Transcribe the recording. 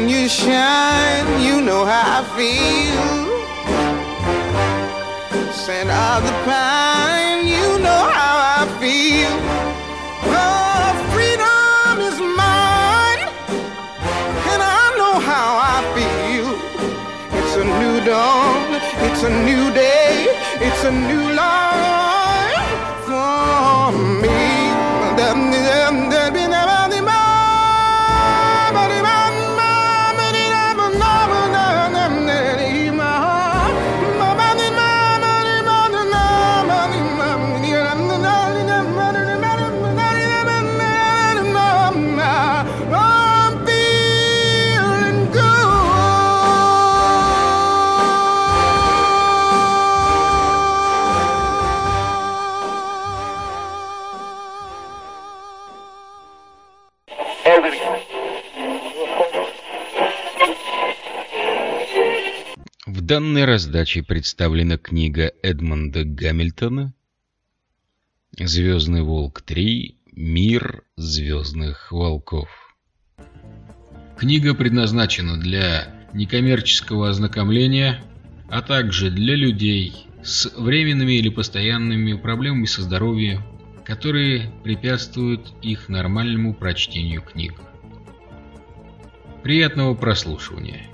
when you shine, you know how I feel. Scent of the pine, you know how I feel. Oh, freedom is mine, and I know how I feel. It's a new dawn, it's a new day, it's a new life В данной раздаче представлена книга Эдмонда Гамильтона «Звездный волк 3. Мир звездных волков». Книга предназначена для некоммерческого ознакомления, а также для людей с временными или постоянными проблемами со здоровьем, которые препятствуют их нормальному прочтению книг. Приятного прослушивания!